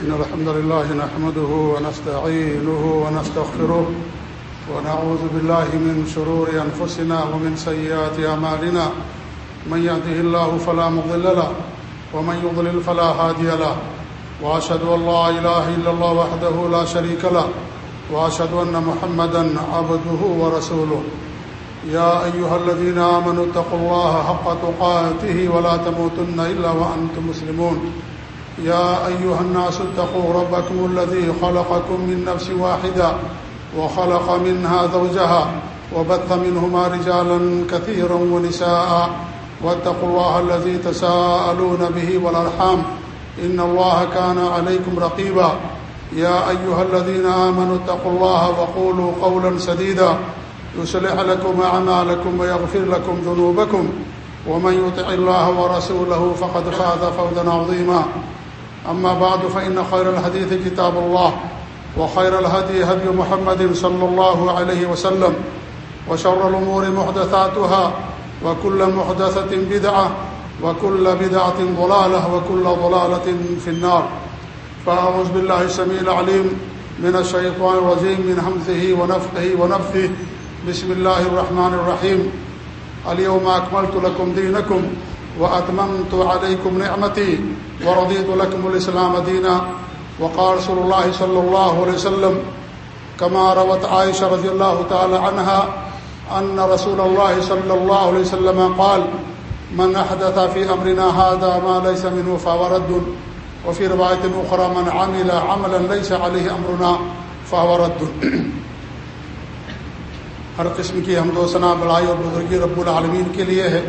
إن الحمد لله نحمده ونستعينه ونستغفره ونعوذ بالله من شرور أنفسنا ومن سيئات أمالنا من يهده الله فلا مضل له ومن يضلل فلا هادي له. وأشهد أن لا إله إلا الله وحده لا شريك له. وأشهد أن محمدا عبده ورسوله. يا أيها الذين آمنوا اتقوا الله حق تقاته ولا تموتن إلا وأنتم مسلمون. يا أيها الناس اتقوا ربكم الذي خلقكم من نفس واحدة وخلق منها زوجها وبث منهما رجالا كثيرا ونساء واتقوا الله الذي تساءلون به والأرحام إن الله كان عليكم رقيبا يا أيها الذين آمنوا اتقوا الله وقولوا قولا سديدا يسلح لكم أعمالكم ويغفر لكم ذنوبكم ومن يطع الله ورسوله فقد فاذ فوزا عظيما أما بعد، فإن خير الحديث كتاب الله، وخير الهدي هدي محمد صلى الله عليه وسلم، وشر الأمور محدثاتها، وكل محدثة بدعة، وكل بدعة ضلالة، وكل ضلالة في النار. فأعوذ بالله السميع العليم من الشيطان الرجيم، من همزه ونفقه ونفثه. بسم الله الرحمن الرحيم. اليوم أكملت لكم دينكم، وأتممت عليكم نعمتي. ورضيت لكم الإسلام دينا، وقال رسول الله صلى الله عليه وسلم، كما روت عائشة رضي الله تعالى عنها، أن رسول الله صلى الله عليه وسلم قال، من أحدث في أمرنا هذا ما ليس منه فهو رد، وفي رواية أخرى، من عمل عملا ليس عليه أمرنا فهو رد. ہر قسم کی حمد و ثنا بڑائی اور بزرگی رب العالمین کے لیے ہے،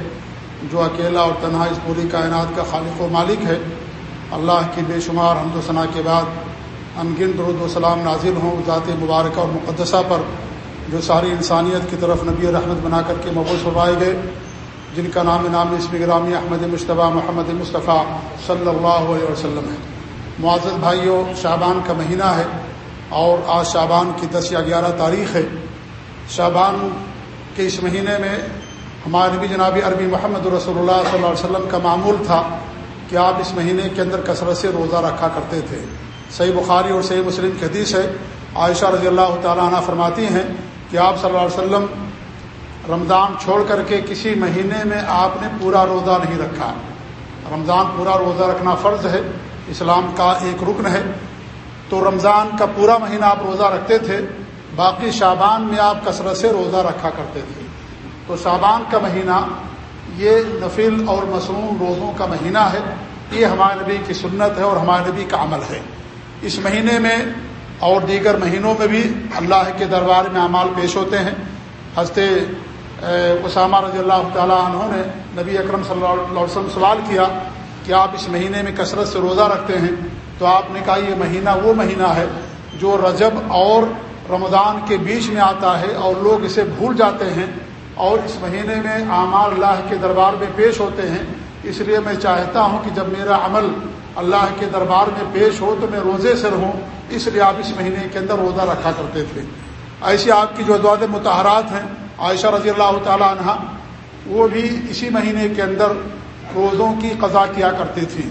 جو اکیلا اور تنہا اس پوری کائنات کا خالق و مالک ہے۔ اللہ کی بے شمار حمد و ثناء کے بعد انگن درود و سلام نازل ہوں ذات مبارکہ اور مقدسہ پر جو ساری انسانیت کی طرف نبی رحمت بنا کر کے مبوس فرمائے گئے، جن کا نام نام اسم گرامی احمد مشتبہ محمد مصطفیٰ صلی اللہ علیہ وسلم ہے۔ معزز بھائیوں، شعبان کا مہینہ ہے اور آج شعبان کی دس یا گیارہ تاریخ ہے۔ شعبان کے اس مہینے میں ہمارے نبی جناب عربی محمد رسول اللہ صلی اللہ علیہ وسلم کا معمول تھا۔ کہ آپ اس مہینے کے اندر کثرت سے روزہ رکھا کرتے تھے۔ صحیح بخاری اور صحیح مسلم کی حدیث ہے۔ عائشہ رضی اللہ تعالیٰ عنہ فرماتی ہیں کہ آپ صلی اللہ علیہ وسلم رمضان چھوڑ کر کے کسی مہینے میں آپ نے پورا روزہ نہیں رکھا۔ رمضان پورا روزہ رکھنا فرض ہے، اسلام کا ایک رکن ہے۔ تو رمضان کا پورا مہینہ آپ روزہ رکھتے تھے، باقی شابان میں آپ کثرت سے روزہ رکھا کرتے تھے۔ تو شابان کا مہینہ یہ نفل اور مصنوع روزوں کا مہینہ ہے۔ یہ ہمارے نبی کی سنت ہے اور ہمارے نبی کا عمل ہے۔ اس مہینے میں اور دیگر مہینوں میں بھی اللہ کے دربار میں اعمال پیش ہوتے ہیں۔ ہنستے اسامہ رضی اللہ تعالیٰ عنہ نے نبی اکرم صلی اللہ علیہ وسلم سوال کیا کہ آپ اس مہینے میں کثرت سے روزہ رکھتے ہیں؟ تو آپ نے کہا یہ مہینہ وہ مہینہ ہے جو رجب اور رمضان کے بیچ میں آتا ہے اور لوگ اسے بھول جاتے ہیں۔ اور اس مہینے میں اعمال اللہ کے دربار میں پیش ہوتے ہیں، اس لیے میں چاہتا ہوں کہ جب میرا عمل اللہ کے دربار میں پیش ہو تو میں روزے سے رہوں، اس لیے آپ اس مہینے کے اندر روزہ رکھا کرتے تھے۔ ایسی آپ کی جو ادواد متحرات ہیں، عائشہ رضی اللہ تعالیٰ عنہ، وہ بھی اسی مہینے کے اندر روزوں کی قضا کیا کرتی تھی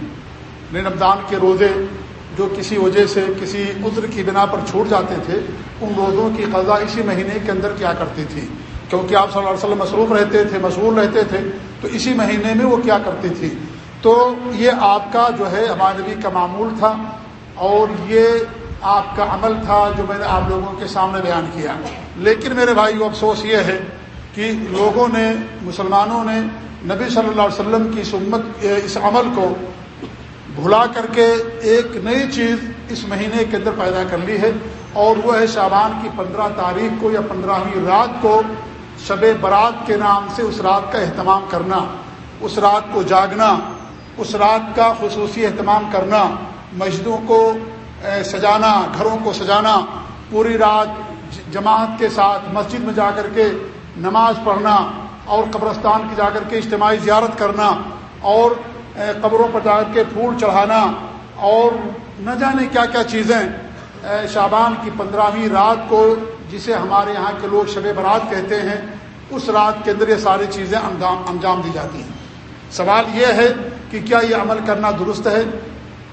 رمضان کے روزے جو کسی وجہ سے، کسی عذر کی بنا پر چھوٹ جاتے تھے، ان روزوں کی قضا اسی مہینے کے اندر کیا کرتی تھی کیونکہ آپ صلی اللہ علیہ وسلم مصروف رہتے تھے، مشغول رہتے تھے، تو اسی مہینے میں وہ کیا کرتی تھی؟ تو یہ آپ کا جو ہے، ہمارے نبی کا معمول تھا اور یہ آپ کا عمل تھا جو میں نے آپ لوگوں کے سامنے بیان کیا۔ لیکن میرے بھائی افسوس یہ ہے کہ لوگوں نے، مسلمانوں نے نبی صلی اللہ علیہ وسلم کی سمت اس عمل کو بھلا کر کے ایک نئی چیز اس مہینے کے اندر پیدا کر لی ہے اور وہ ہے شابان کی پندرہ تاریخ کو یا پندرہویں رات کو شب برات کے نام سے اس رات کا اہتمام کرنا، اس رات کو جاگنا، اس رات کا خصوصی اہتمام کرنا، مسجدوں کو سجانا، گھروں کو سجانا، پوری رات جماعت کے ساتھ مسجد میں جا کر کے نماز پڑھنا اور قبرستان کی جا کر کے اجتماعی زیارت کرنا اور قبروں پر جا کر کے پھول چڑھانا اور نہ جانے کیا کیا چیزیں شابان کی پندرہویں رات کو جسے ہمارے یہاں کے لوگ شب برات کہتے ہیں، اس رات کے اندر یہ ساری چیزیں انجام دی جاتی ہیں۔ سوال یہ ہے کہ کیا یہ عمل کرنا درست ہے؟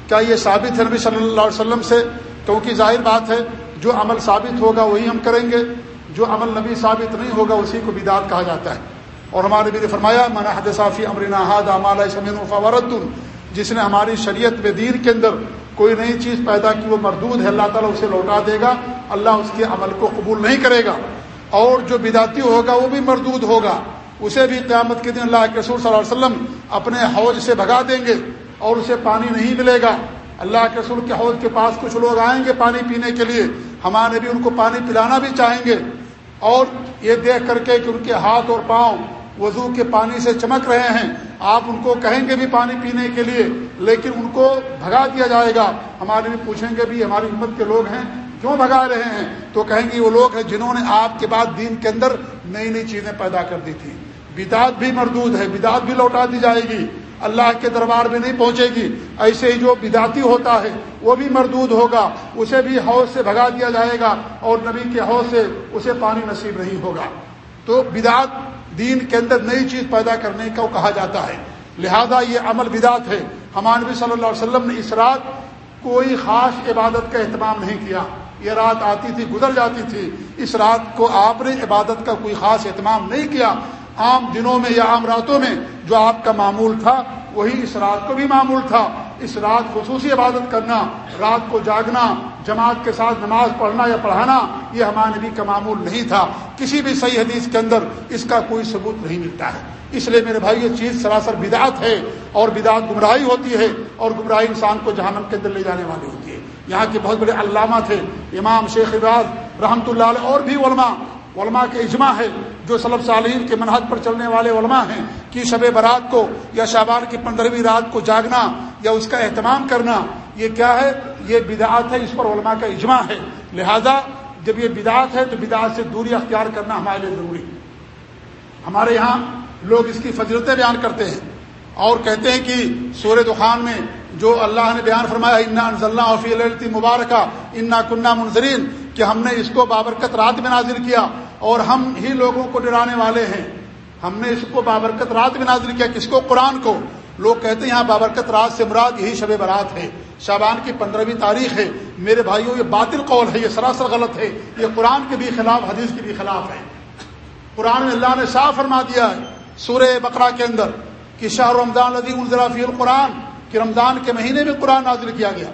کیا یہ ثابت ہے نبی صلی اللہ علیہ وسلم سے؟ کیونکہ ظاہر بات ہے، جو عمل ثابت ہوگا وہی ہم کریں گے، جو عمل نبی ثابت نہیں ہوگا اسی کو بدعت کہا جاتا ہے۔ اور ہمارے بھی نے فرمایا، من حدثافی امرنا حد امال سمین فورت جس نے ہماری شریعت میں دین کے اندر کوئی نئی چیز پیدا کی، وہ مردود ہے، اللہ تعالیٰ اسے لوٹا دے گا، اللہ اس کے عمل کو قبول نہیں کرے گا۔ اور جو بداتی ہوگا، وہ بھی مردود ہوگا۔ اسے بھی قیامت کے دن اللہ کے رسول صلی اللہ علیہ وسلم اپنے حوض سے بھگا دیں گے اور اسے پانی نہیں ملے گا۔ اللہ کے رسول کے حوض کے پاس کچھ لوگ آئیں گے پانی پینے کے لیے۔ ہمارے بھی ان کو پانی پلانا بھی چاہیں گے۔ اور یہ دیکھ کر کے کہ ان کے ہاتھ اور پاؤں وضو کے پانی سے چمک رہے ہیں۔ آپ ان کو کہیں گے بھی پانی پینے کے لیے، لیکن ان کو بھگا دیا جائے گا۔ ہمارے بھی پوچھیں گے بھی، ہماری امت کے لوگ ہیں، کیوں بھگا رہے ہیں؟ تو کہیں گے وہ لوگ ہیں جنہوں نے آپ کے بعد دین کے اندر نئی نئی چیزیں پیدا کر دی تھی بدعت بھی مردود ہے، بدعت بھی لوٹا دی جائے گی۔ اللہ کے دربار میں نہیں پہنچے گی۔ ایسے ہی جو بداتی ہوتا ہے، وہ بھی مردود ہوگا۔ اسے بھی حوض سے بھگا دیا جائے گا اور نبی کے حوض سے اسے پانی نصیب نہیں ہوگا۔ تو بدعت دین کے اندر نئی چیز پیدا کرنے کو کہا جاتا ہے۔ لہذا یہ عمل بدات ہے۔ ہمارے نبی صلی اللہ علیہ وسلم نے اس رات کوئی خاص عبادت کا اہتمام نہیں کیا۔ یہ رات آتی تھی، گزر جاتی تھی۔ اس رات کو آپ نے عبادت کا کوئی خاص اہتمام نہیں کیا۔ عام دنوں میں یا عام راتوں میں جو آپ کا معمول تھا وہی اس رات کو بھی معمول تھا۔ اس رات خصوصی عبادت کرنا، رات کو جاگنا، جماعت کے ساتھ نماز پڑھنا یا پڑھانا، یہ ہمارے نبی کا معمول نہیں تھا۔ کسی بھی صحیح حدیث کے اندر اس کا کوئی ثبوت نہیں ملتا ہے۔ اس لیے میرے بھائی، یہ چیز سراسر بدعت ہے اور بدعت گمراہی ہوتی ہے اور گمراہی انسان کو جہنم کے اندر لے جانے والی ہوتی ہے۔ یہاں کے بہت بڑے علامہ تھے۔ امام شیخ عباد رحمۃ اللہ علیہ اور بھی علماء علماء کے اجماع ہے۔ جو صلب صالحین کے منحط پر چلنے والے علماء ہیں، کہ شب برات کو یا شابان کی پندرہویں رات کو جاگنا یا اس کا اہتمام کرنا، یہ کیا ہے؟ یہ بدعات ہے، اس پر علماء کا اجماع ہے۔ لہذا جب یہ بدعات ہے، تو بدعات سے دوری اختیار کرنا ہمارے لیے ضروری ہے۔ ہمارے یہاں لوگ اس کی فضلتیں بیان کرتے ہیں اور کہتے ہیں کہ سورہ دخان میں جو اللہ نے بیان فرمایا، انا انزلنا فی التی مبارکہ، انا کنہ منظرین کہ ہم نے اس کو بابرکت رات میں نازل کیا۔ اور ہم ہی لوگوں کو ڈرانے والے ہیں۔ ہم نے اس کو بابرکت رات میں نازل کیا۔ کس کو؟ قرآن کو۔ لوگ کہتے ہیں یہاں بابرکت رات سے مراد یہی شب برات ہے۔ شابان کی پندرہویں تاریخ ہے۔ میرے بھائیوں، یہ باطل قول ہے، یہ سراسر غلط ہے۔ یہ قرآن کے بھی خلاف، حدیث کے بھی خلاف ہے۔ قرآن میں اللہ نے صاف فرما دیا ہے سورہ بقرہ کے اندر کہ شاہ رمضان فی القرآن، کہ رمضان کے مہینے میں قرآن نازل کیا گیا۔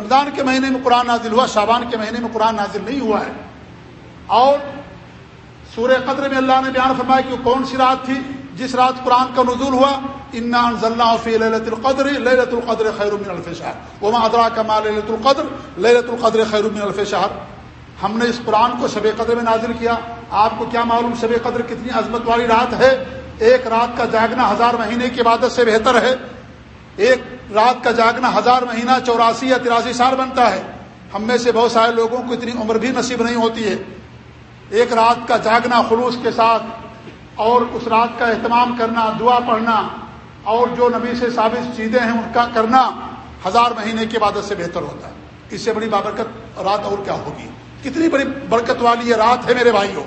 رمضان کے مہینے میں قرآن نازل ہوا شابان کے مہینے میں قرآن نازل نہیں ہوا ہے۔ اور سورہ قدر میں اللہ نے بیان فرمایا کہ کون سی رات تھی؟ جس رات قرآن کا نزول ہوا؟ انا فی للت القدر للت القدر خیر من الف شہر وما ادرا کما للت القدر؟ للت القدر خیر من الف شہر ہم نے اس قرآن کو شب قدر میں نازل کیا. آپ کو کیا معلوم شب قدر کتنی عظمت والی رات ہے؟ ایک رات کا جاگنا ہزار مہینے کی عبادت سے بہتر ہے. ایک رات کا جاگنا ہزار مہینہ چوراسی یا تراسی سال بنتا ہے. ہم میں سے بہت سارے لوگوں کو اتنی عمر بھی نصیب نہیں ہوتی ہے. ایک رات کا جاگنا خلوص کے ساتھ، اور اس رات کا اہتمام کرنا، دعا پڑھنا، اور جو نبی سے ثابت چیزیں ہیں ان کا کرنا ہزار مہینے کی عبادت سے بہتر ہوتا ہے۔ اس سے بڑی بابرکت رات اور کیا ہوگی؟ کتنی بڑی برکت والی یہ رات ہے میرے بھائیوں،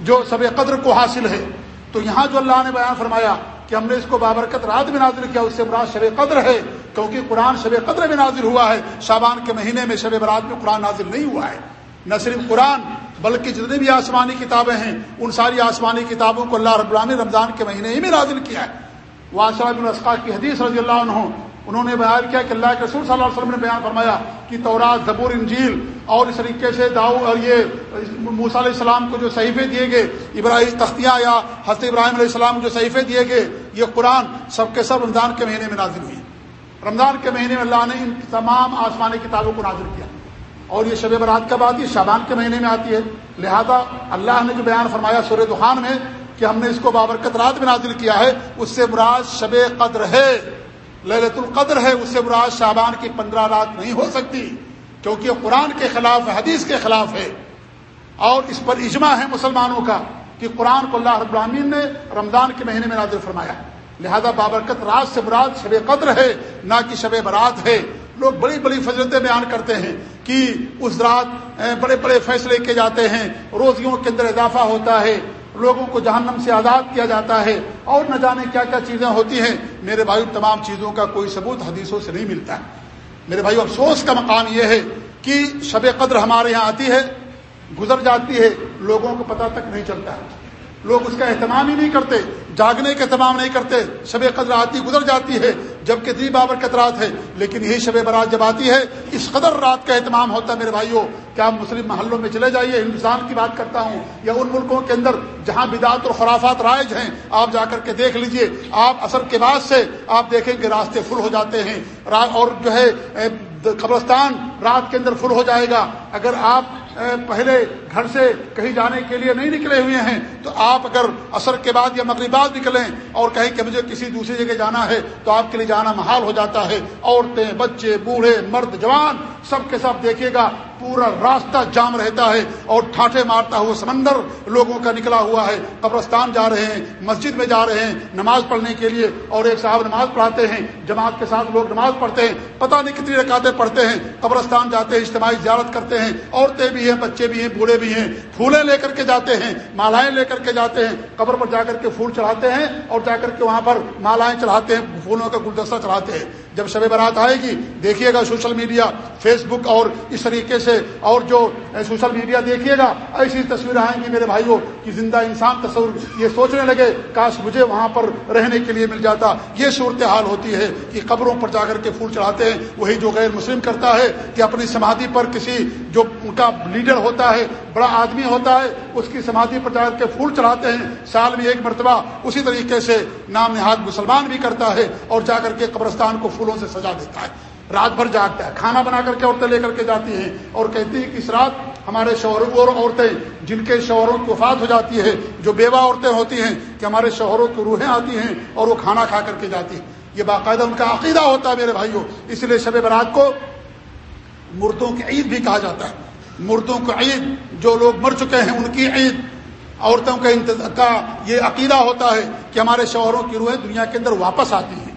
جو سب قدر کو حاصل ہے۔ تو یہاں جو اللہ نے بیان فرمایا کہ ہم نے اس کو بابرکت رات میں نازل کیا، اس سے مراد شب قدر ہے، کیونکہ قرآن شب قدر میں نازل ہوا ہے۔ شابان کے مہینے میں شب برات میں قرآن نازل نہیں ہوا ہے۔ نہ صرف قرآن بلکہ جتنی بھی آسمانی کتابیں ہیں، ان ساری آسمانی کتابوں کو اللہ رب العالمین رمضان کے مہینے ہی میں نازل کیا ہے۔ وہ الاسقا کی حدیث رضی اللہ عنہ، انہوں نے بیان کیا کہ اللہ کے رسول صلی اللہ علیہ وسلم نے بیان فرمایا کہ تورات، زبور، انجیل اور اس طریقے سے داؤ اور یہ موسیٰ علیہ السلام کو جو صحیفے دیے گئے، ابراہیم تختیاں یا حضرت ابراہیم علیہ السلام کو جو صحیفے دیے گئے، یہ قرآن سب کے سب رمضان کے مہینے میں نازل ہوئی رمضان کے مہینے میں اللہ نے ان تمام آسمانی کتابوں کو نازل کیا۔ اور یہ شب برات کب آتی ہے شابان کے مہینے میں آتی ہے۔ لہذا اللہ نے جو بیان فرمایا سور دخان میں کہ ہم نے اس کو بابرکت رات میں نازل کیا ہے، اس سے مراد شب قدر ہے۔ للت القدر ہے، اس سے مراد شابان کی پندرہ رات نہیں ہو سکتی، کیونکہ قرآن کے خلاف، حدیث کے خلاف ہے۔ اور اس پر اجماع ہے مسلمانوں کا کہ قرآن کو اللہ رب العالمین نے رمضان کے مہینے میں نازل فرمایا لہذا بابرکت رات سے مراد شب قدر ہے، نہ کہ شب برات ہے۔ لوگ بڑی بڑی فضلتیں بیان کرتے ہیں کہ اس رات بڑے بڑے فیصلے کیے جاتے ہیں، روزیوں کے اندر اضافہ ہوتا ہے، لوگوں کو جہنم سے آزاد کیا جاتا ہے، اور نہ جانے کیا کیا چیزیں ہوتی ہیں۔ میرے بھائی تمام چیزوں کا کوئی ثبوت حدیثوں سے نہیں ملتا۔ ہے میرے بھائی افسوس کا مقام یہ ہے کہ شب قدر ہمارے یہاں آتی ہے، گزر جاتی ہے، لوگوں کو پتہ تک نہیں چلتا۔ لوگ اس کا اہتمام ہی نہیں کرتے، جاگنے کا اہتمام نہیں کرتے، شب قدر آتی، گزر جاتی ہے۔ جبکہ دی بابر قطرات ہے، لیکن یہی شب برات جب آتی ہے، اس قدر رات کا اہتمام ہوتا ہے میرے بھائیوں کیا آپ مسلم محلوں میں چلے جائیے؟ ہندوستان کی بات کرتا ہوں یا ان ملکوں کے اندر جہاں بدعت اور خرافات رائج ہیں، آپ جا کر کے دیکھ لیجیے۔ آپ اثر کے بعد سے آپ دیکھیں کہ راستے فل ہو جاتے ہیں۔ اور جو ہے قبرستان رات کے اندر فل ہو جائے گا۔ اگر آپ پہلے گھر سے کہیں جانے کے لیے نہیں نکلے ہوئے ہیں، تو آپ اگر اثر کے بعد یا مغربات نکلیں اور کہیں کہ مجھے کسی دوسری جگہ جانا ہے، تو آپ کے لیے جانا محال ہو جاتا ہے۔ عورتیں، بچے، بوڑھے، مرد، جوان، سب کے سب دیکھیے گا پورا راستہ جام رہتا ہے اور ٹھاٹے مارتا ہوا سمندر لوگوں کا نکلا ہوا ہے۔ قبرستان جا رہے ہیں، مسجد میں جا رہے ہیں نماز پڑھنے کے لیے اور ایک صاحب نماز پڑھاتے ہیں۔ جماعت کے ساتھ لوگ نماز پڑھتے ہیں۔ پتہ نہیں کتنی رکاتے پڑھتے ہیں۔ قبرستان جاتے ہیں، اجتماعی زیارت کرتے ہیں۔ عورتیں بھی ہیں، بچے بھی ہیں، بوڑھے بھی ہیں۔ پھولیں لے کر کے جاتے ہیں، مالائیں لے کر کے جاتے ہیں۔ قبر پر جا کر کے پھول چڑھاتے ہیں اور جا کر کے وہاں پر مالائیں چڑھاتے ہیں، پھولوں کا گلدستہ چڑھاتے ہیں۔ جب شب برات آئے گی، دیکھیے گا سوشل میڈیا فیس بک اور اس طریقے سے اور جو سوشل میڈیا دیکھیے گا، ایسی تصویر آئیں گی میرے بھائیوں کی زندہ انسان تصور یہ سوچنے لگے، کاش مجھے وہاں پر رہنے کے لیے مل جاتا۔ یہ صورتحال ہوتی ہے کہ قبروں پر جا کر کے پھول چڑھاتے ہیں، وہی جو غیر مسلم کرتا ہے کہ اپنی سمادھی پر کسی جو ان کا لیڈر ہوتا ہے، بڑا آدمی ہوتا ہے، اس کی سمادھی پر جا کر کے پھول چڑھاتے ہیں۔ سال میں ایک مرتبہ اسی طریقے سے نام نہاد مسلمان بھی کرتا ہے اور جا کر کے قبرستان کو پھولوں سے سجا دیتا ہے۔ رات بھر جاگتا ہے۔ کھانا بنا کر کے عورتیں لے کر کے جاتی ہیں اور کہتی ہیں کہ اس رات ہمارے شوہروں اور عورتیں جن کے شوہروں کی وفات ہو جاتی ہے، جو بیوہ عورتیں ہوتی ہیں کہ ہمارے شوہروں کی روحیں آتی ہیں اور وہ کھانا کھا کر کے جاتی ہیں۔ یہ باقاعدہ ان کا عقیدہ ہوتا ہے میرے بھائیوں۔ اس لیے شب برات کو مردوں کی عید بھی کہا جاتا ہے۔ مردوں کو عید، جو لوگ مر چکے ہیں ان کی عید۔ عورتوں کا یہ عقیدہ ہوتا ہے کہ ہمارے شوہروں کی روحیں دنیا کے اندر واپس آتی ہیں۔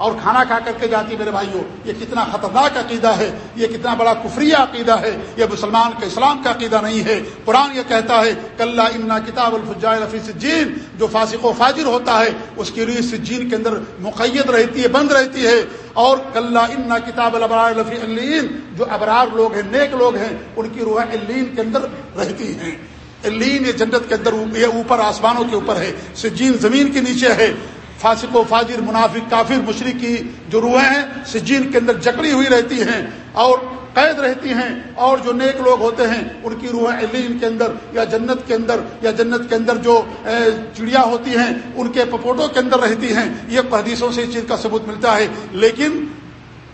اور کھانا کھا کر کے جاتی میرے بھائیوں، یہ کتنا خطرناک عقیدہ ہے، یہ کتنا بڑا کفری عقیدہ ہے، یہ مسلمان کے اسلام کا عقیدہ نہیں ہے۔ قرآن یہ کہتا ہے کل امنا کتاب الفجائے سجین، جو فاسق و فاجر ہوتا ہے، اس کی روح سجین کے اندر مقید رہتی ہے، بند رہتی ہے۔ اور کل امنا کتاب البرار الفی جو ابرار لوگ ہیں، نیک لوگ ہیں، ان کی روح الین کے اندر رہتی ہیں۔ الین یہ جنت کے اندر، یہ اوپر آسمانوں کے اوپر ہے۔ سجین زمین کے نیچے ہے۔ فاسق و فاجر، منافق، کافر مشرق کی جو روحیں ہیں، سجین کے اندر جکڑی ہوئی رہتی ہیں اور قید رہتی ہیں اور جو نیک لوگ ہوتے ہیں، ان کی روحیں علیم کے اندر یا جنت کے اندر، یا جنت کے اندر جو چڑیا ہوتی ہیں، ان کے پپوٹوں کے اندر رہتی ہیں، یہ حدیثوں سے اس چیز کا ثبوت ملتا ہے۔ لیکن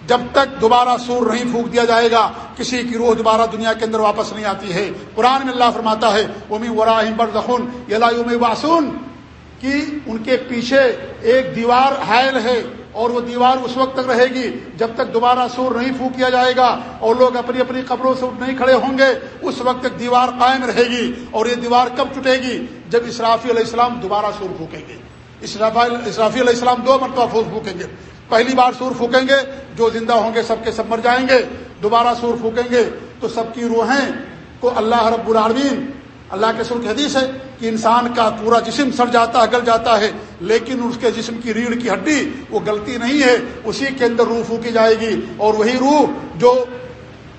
جب تک دوبارہ سور نہیں پھونک دیا جائے گا، کسی کی روح دوبارہ دنیا کے اندر واپس نہیں آتی ہے۔ قرآن میں اللہ فرماتا ہے امی وراہم برزخن یلا واسون کہ ان کے پیچھے ایک دیوار حائل ہے اور وہ دیوار اس وقت تک رہے گی جب تک دوبارہ سور نہیں پھونک کیا جائے گا اور لوگ اپنی اپنی قبروں سے نہیں کھڑے ہوں گے، اس وقت تک دیوار قائم رہے گی اور یہ دیوار کب ٹوٹے گی؟ جب اسرافی علیہ السلام دوبارہ سور پھونکیں گے۔ اسرافی علیہ السلام دو مرتبہ پھول پھونکیں گے۔ پہلی بار سور پھونکیں گے، جو زندہ ہوں گے سب کے سب مر جائیں گے۔ دوبارہ سور پھونکیں گے تو سب کی روحیں کو اللہ رب العالمین اللہ کے سر کی حدیث ہے کہ انسان کا پورا جسم سڑ جاتا ہے گل جاتا ہے، لیکن اس کے جسم کی ریڑھ کی ہڈی وہ گلتی نہیں ہے، اسی کے اندر روح پھونکی جائے گی اور وہی روح جو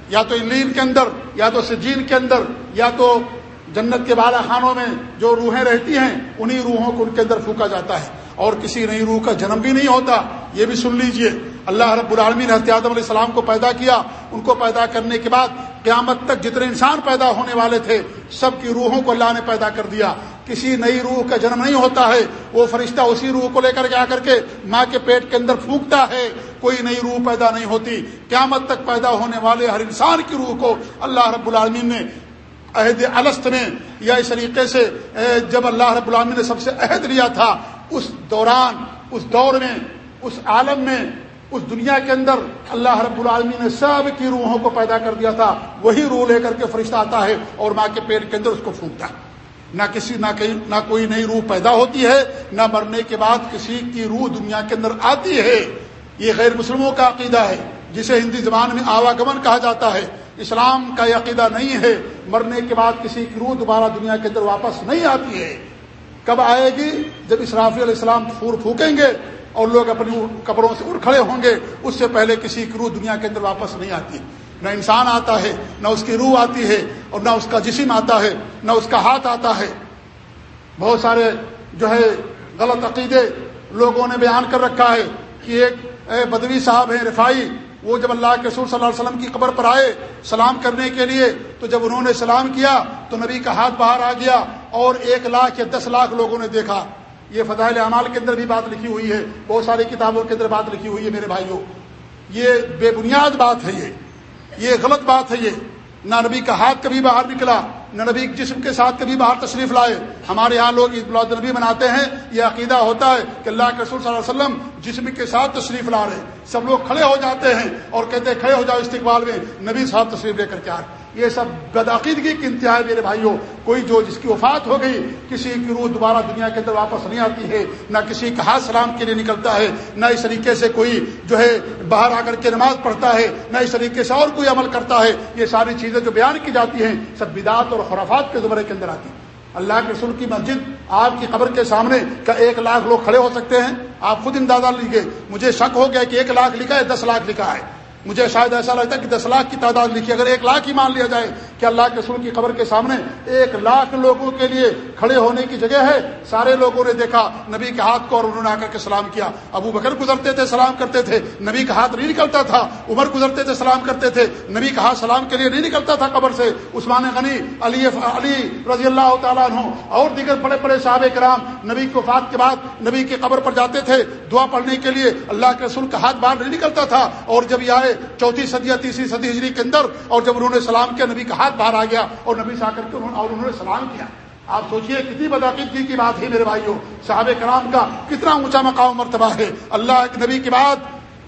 یا تو انلین کے اندر، یا تو سجین کے اندر، یا تو جنت کے بالا خانوں میں جو روحیں رہتی ہیں، انہی روحوں کو ان کے اندر پھونکا جاتا ہے۔ اور کسی نئی روح کا جنم بھی نہیں ہوتا، یہ بھی سن لیجیے۔ اللہ رب العالمین حضرت آدم علیہ السلام کو پیدا کیا۔ ان کو پیدا کرنے کے بعد قیامت تک جتنے انسان پیدا ہونے والے تھے، سب کی روحوں کو اللہ نے پیدا کر دیا۔ کسی نئی روح کا جنم نہیں ہوتا ہے، وہ فرشتہ اسی روح کو لے کر کے آ کر کے ماں کے پیٹ کے اندر پھونکتا ہے۔ کوئی نئی روح پیدا نہیں ہوتی۔ قیامت تک پیدا ہونے والے ہر انسان کی روح کو اللہ رب العالمین نے عہد الست میں یا اس طریقے سے جب اللہ رب العالمین نے سب سے عہد لیا تھا، اس دوران، اس دور میں، اس عالم میں اس دنیا کے اندر اللہ رب العالمی نے سب کی روحوں کو پیدا کر دیا تھا، وہی روح لے کر کے فرشتہ آتا ہے اور ماں کے پیٹ کے اندر اس کو پھونکتا ہے۔ نہ کسی، نہ کہیں، نہ کوئی نئی روح پیدا ہوتی ہے، نہ مرنے کے بعد کسی کی روح دنیا کے اندر آتی ہے۔ یہ غیر مسلموں کا عقیدہ ہے، جسے ہندی زبان میں آواگمن کہا جاتا ہے۔ اسلام کا یہ عقیدہ نہیں ہے، مرنے کے بعد کسی کی روح دوبارہ دنیا کے اندر واپس نہیں آتی ہے۔ کب آئے گی؟ جب اسرافی علیہ السلام پھور پھونکیں گے اور لوگ اپنی کپڑوں سے اڑ کھڑے ہوں گے، اس سے پہلے کسی کی روح دنیا کے اندر واپس نہیں آتی۔ نہ انسان آتا ہے، نہ اس کی روح آتی ہے، اور نہ اس کا جسم آتا ہے، نہ اس کا ہاتھ آتا ہے۔ بہت سارے جو ہے غلط عقیدے لوگوں نے بیان کر رکھا ہے کہ ایک بدوی صاحب ہیں رفائی، وہ جب اللہ کے رسول صلی اللہ علیہ وسلم کی قبر پر آئے سلام کرنے کے لیے، تو جب انہوں نے سلام کیا تو نبی کا ہاتھ باہر آ گیا اور ایک لاکھ یا دس لاکھ لوگوں نے دیکھا۔ یہ فضائل اعمال کے اندر بھی بات لکھی ہوئی ہے، بہت ساری کتابوں کے اندر بات لکھی ہوئی ہے میرے بھائیوں۔ یہ بے بنیاد بات ہے یہ۔ یہ غلط بات ہے یہ۔ نہ نبی کا ہاتھ کبھی باہر نکلا، نہ نبی جسم کے ساتھ کبھی باہر تشریف لائے۔ ہمارے یہاں لوگ عید نبی مناتے ہیں، یہ عقیدہ ہوتا ہے کہ اللہ کے رسول صلی اللہ علیہ وسلم جسم کے ساتھ تشریف لا رہے۔ سب لوگ کھڑے ہو جاتے ہیں اور کہتے ہیں کھڑے ہو جاؤ استقبال میں، نبی صاحب تشریف لے کر کے آئے یہ سب بدعقیدگی کی انتہا میرے بھائیوں، کوئی جو جس کی وفات ہو گئی، کسی کی روح دوبارہ دنیا کے اندر واپس نہیں آتی ہے، نہ کسی کا ہاتھ سلام کے لیے نکلتا ہے، نہ اس طریقے سے کوئی جو ہے باہر آ کر کے نماز پڑھتا ہے، نہ اس طریقے سے اور کوئی عمل کرتا ہے، یہ ساری چیزیں جو بیان کی جاتی ہیں، سب بدعت اور خرافات کے زمرے کے اندر آتی ہیں۔ اللہ کے رسول کی مسجد آپ کی قبر کے سامنے کا ایک لاکھ لوگ کھڑے ہو سکتے ہیں، آپ خود اندازہ لیجیے مجھے شک ہو گیا کہ ایک لاکھ لکھا ہے، دس لاکھ لکھا ہے۔ مجھے شاید ایسا لگتا ہے کہ دس لاکھ کی تعداد لکھی اگر ایک لاکھ ہی مان لیا جائے کہ اللہ کے رسول کی قبر کے سامنے ایک لاکھ لوگوں کے لیے کھڑے ہونے کی جگہ ہے۔ سارے لوگوں نے دیکھا، نبی کے ہاتھ کو اور انہوں نے آ کر کے سلام کیا۔ ابو بکر گزرتے تھے، سلام کرتے تھے۔ نبی کا ہاتھ نہیں نکلتا تھا، عمر گزرتے تھے، سلام کرتے تھے۔ نبی کا ہاتھ سلام کے لیے نہیں نکلتا تھا قبر سے۔ عثمان غنی، علی علی رضی اللہ تعالیٰ عنہ اور دیگر بڑے بڑے صحاب کرام نبی کی وفات کے بعد نبی کی قبر پر جاتے تھے۔ دعا پڑھنے کے لیے اللہ کے رسول کا ہاتھ باہر نہیں نکلتا تھا۔ اور جب یہ آئے چوتھی صدی تیسری صدی ہجری کے اندر اور جب انہوں نے سلام کیا، نبی کا ہاتھ باہر آ گیا اور نبی سے آ کر کے انہوں اور انہوں نے سلام کیا۔ آپ سوچئے کتنی بدعقیدگی کی بات ہے میرے بھائیوں۔ صحابہ کرام کا کتنا اونچا مقام مرتبہ ہے۔ اللہ نبی کے بعد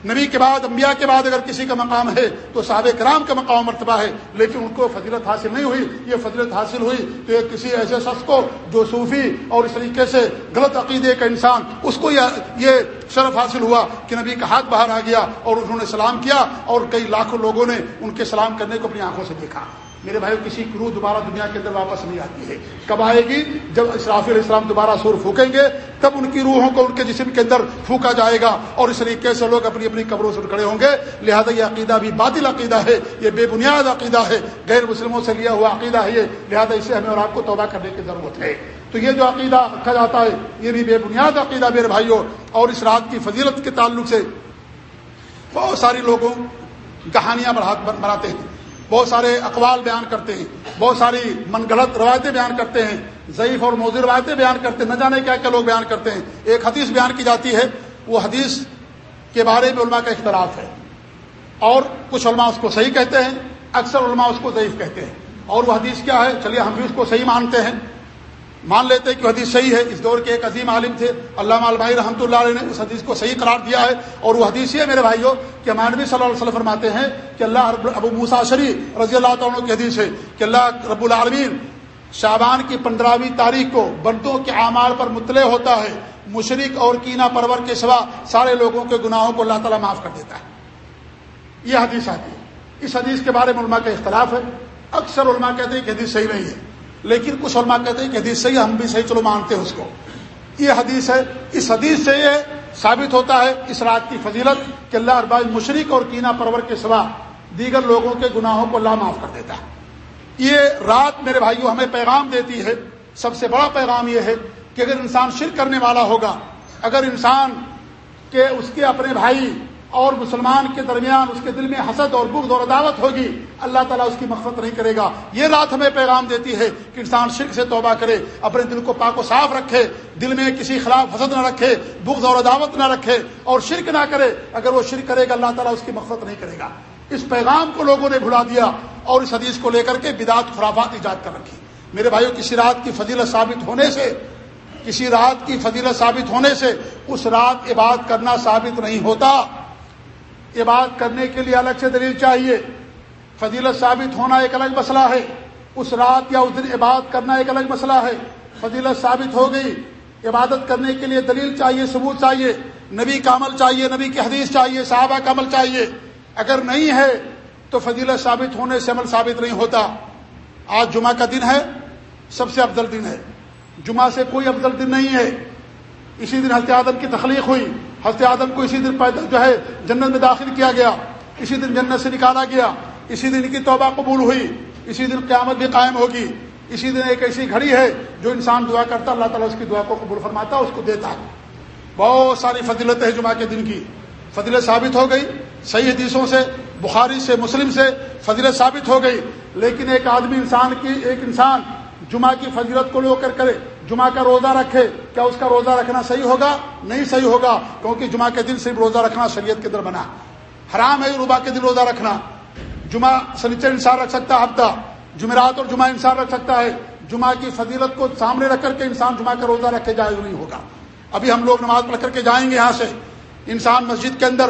نبی کے بعد، انبیاء کے بعد اگر کسی کا مقام ہے تو صحاب کرام کا مقام مرتبہ ہے۔ لیکن ان کو فضیلت حاصل نہیں ہوئی۔ یہ فضیلت حاصل ہوئی تو یہ کسی ایسے شخص کو جو صوفی اور اس طریقے سے غلط عقیدے کا انسان، اس کو یہ شرف حاصل ہوا کہ نبی کا ہاتھ باہر آ گیا اور انہوں نے سلام کیا اور کئی لاکھوں لوگوں نے ان کے سلام کرنے کو اپنی آنکھوں سے دیکھا۔ میرے بھائی کسی کی روح دوبارہ دنیا کے اندر واپس نہیں آتی ہے۔ کب آئے گی؟ جب اسراف علیہ السلام دوبارہ سور پھونکیں گے، تب ان کی روحوں کو ان کے جسم کے اندر پھونکا جائے گا اور اس طریقے سے لوگ اپنی اپنی قبروں سے کھڑے ہوں گے۔ لہذا یہ عقیدہ بھی باطل عقیدہ ہے، یہ بے بنیاد عقیدہ ہے، غیر مسلموں سے لیا ہوا عقیدہ ہے یہ۔ لہذا اسے ہمیں اور آپ کو توبہ کرنے کی ضرورت ہے۔ تو یہ جو عقیدہ رکھا جاتا ہے، یہ بھی بے بنیاد عقیدہ میرے بھائیوں اور اس رات کی فضیلت کے تعلق سے بہت ساری لوگوں کہانیاں بناتے ہیں۔ بہت سارے اقوال بیان کرتے ہیں، بہت ساری من گھڑت روایتیں بیان کرتے ہیں، ضعیف اور موضوع روایتیں بیان کرتے ہیں، نہ جانے کیا کیا لوگ بیان کرتے ہیں۔ ایک حدیث بیان کی جاتی ہے، وہ حدیث کے بارے میں علماء کا اختلاف ہے۔ اور کچھ علماء اس کو صحیح کہتے ہیں، اکثر علماء اس کو ضعیف کہتے ہیں۔ اور وہ حدیث کیا ہے؟ چلیے ہم بھی اس کو صحیح مانتے ہیں۔ مان لیتے کہ حدیث صحیح ہے، اس دور کے ایک عظیم عالم تھے، علامہ البائی رحمۃ اللہ علیہ نے اس حدیث کو صحیح قرار دیا ہے۔ اور وہ حدیث یہ میرے بھائیوں کہ مانوی صلی اللہ علیہ وسلم فرماتے ہیں کہ اللہ ابو موسا شری رضی اللہ تعالیٰ کی حدیث ہے کہ اللہ رب العالمین شابان کی پندرہویں تاریخ کو بردوں کے اعمال پر مطلع ہوتا ہے۔ مشرق اور کینہ پرور کے سوا سارے لوگوں کے گناہوں کو اللہ تعالیٰ معاف کر دیتا ہے۔ یہ حدیث آتی ہے۔ اس حدیث کے بارے میں علماء کا اختلاف ہے۔ اکثر علماء کہتے ہیں کہ حدیث صحیح نہیں ہے۔ لیکن کچھ علماء کہتے ہیں کہ حدیث صحیح ہم بھی صحیح، چلو مانتے ہیں اس کو۔ یہ حدیث ہے، اس حدیث سے یہ ثابت ہوتا ہے اس رات کی فضیلت کہ اللہ ارباز مشرق اور کینہ پرور کے سوا دیگر لوگوں کے گناہوں کو اللہ معاف کر دیتا ہے۔ یہ رات میرے بھائیوں ہمیں پیغام دیتی ہے۔ سب سے بڑا پیغام یہ ہے کہ اگر انسان شرک کرنے والا ہوگا، اگر انسان کے اس کے اپنے بھائی اور مسلمان کے درمیان اس کے دل میں حسد اور بغض اور عداوت ہوگی، اللہ تعالیٰ اس کی مفت نہیں کرے گا۔ یہ رات ہمیں پیغام دیتی ہے کہ انسان شرک سے توبہ کرے، اپنے دل کو پاک و صاف رکھے، دل میں کسی خلاف حسد نہ رکھے، بغض اور عداوت نہ رکھے اور شرک نہ کرے۔ اگر وہ شرک کرے گا، اللہ تعالیٰ اس کی مفت نہیں کرے گا۔ اس پیغام کو لوگوں نے بھلا دیا اور اس حدیث کو لے کر کے بدعت خرافات ایجاد کر رکھی۔ میرے بھائیوں کسی رات کی فضیلت ثابت ہونے سے، کسی رات کی فضیلت ثابت ہونے سے، اس رات عبادت کرنا ثابت نہیں ہوتا۔ عبادت کرنے کے لیے الگ سے دلیل چاہیے۔ فضیلت ثابت ہونا ایک الگ مسئلہ ہے۔ اس رات یا اس دن عبادت کرنا ایک الگ مسئلہ ہے۔ فضیلت ثابت ہو گئی۔ عبادت کرنے کے لیے دلیل چاہیے، ثبوت چاہیے۔ نبی کا عمل چاہیے، نبی کی حدیث چاہیے، صحابہ کا عمل چاہیے۔ اگر نہیں ہے تو فضیلت ثابت ہونے سے عمل ثابت نہیں ہوتا۔ آج جمعہ کا دن ہے، سب سے افضل دن ہے۔ جمعہ سے کوئی افضل دن نہیں ہے۔ اسی دن حضرت آدم کی تخلیق ہوئی۔ حضرت آدم کو اسی دن پیدا جو ہے جنت میں داخل کیا گیا۔ اسی دن جنت سے نکالا گیا۔ اسی دن کی توبہ قبول ہوئی۔ اسی دن قیامت بھی قائم ہوگی۔ اسی دن ایک ایسی گھڑی ہے جو انسان دعا کرتا، اللہ تعالیٰ اس کی دعا کو قبول فرماتا اس کو دیتا۔ ہے بہت ساری فضیلت ہے جمعہ کے دن کی۔ فضیلت ثابت ہو گئی صحیح حدیثوں سے، بخاری سے، مسلم سے فضیلت ثابت ہو گئی۔ لیکن ایک آدمی انسان کی، ایک انسان جمعہ کی فضیلت کو لو کر کرے، جمعہ کا روزہ رکھے، کیا اس کا روزہ رکھنا صحیح ہوگا؟ نہیں صحیح ہوگا، کیونکہ جمعہ کے دن صرف روزہ رکھنا شریعت کے در بنا۔ حرام ہے روبا کے دن روزہ رکھنا۔ جمعہ سنیچر انسان رکھ سکتا ہے ہفتہ، جمعرات اور جمعہ انسان رکھ سکتا ہے۔ جمعہ کی فضیلت کو سامنے رکھ کر کے انسان جمعہ کا روزہ رکھے جائے نہیں ہوگا۔ ابھی ہم لوگ نماز پڑھ کر کے جائیں گے یہاں سے۔ انسان مسجد کے اندر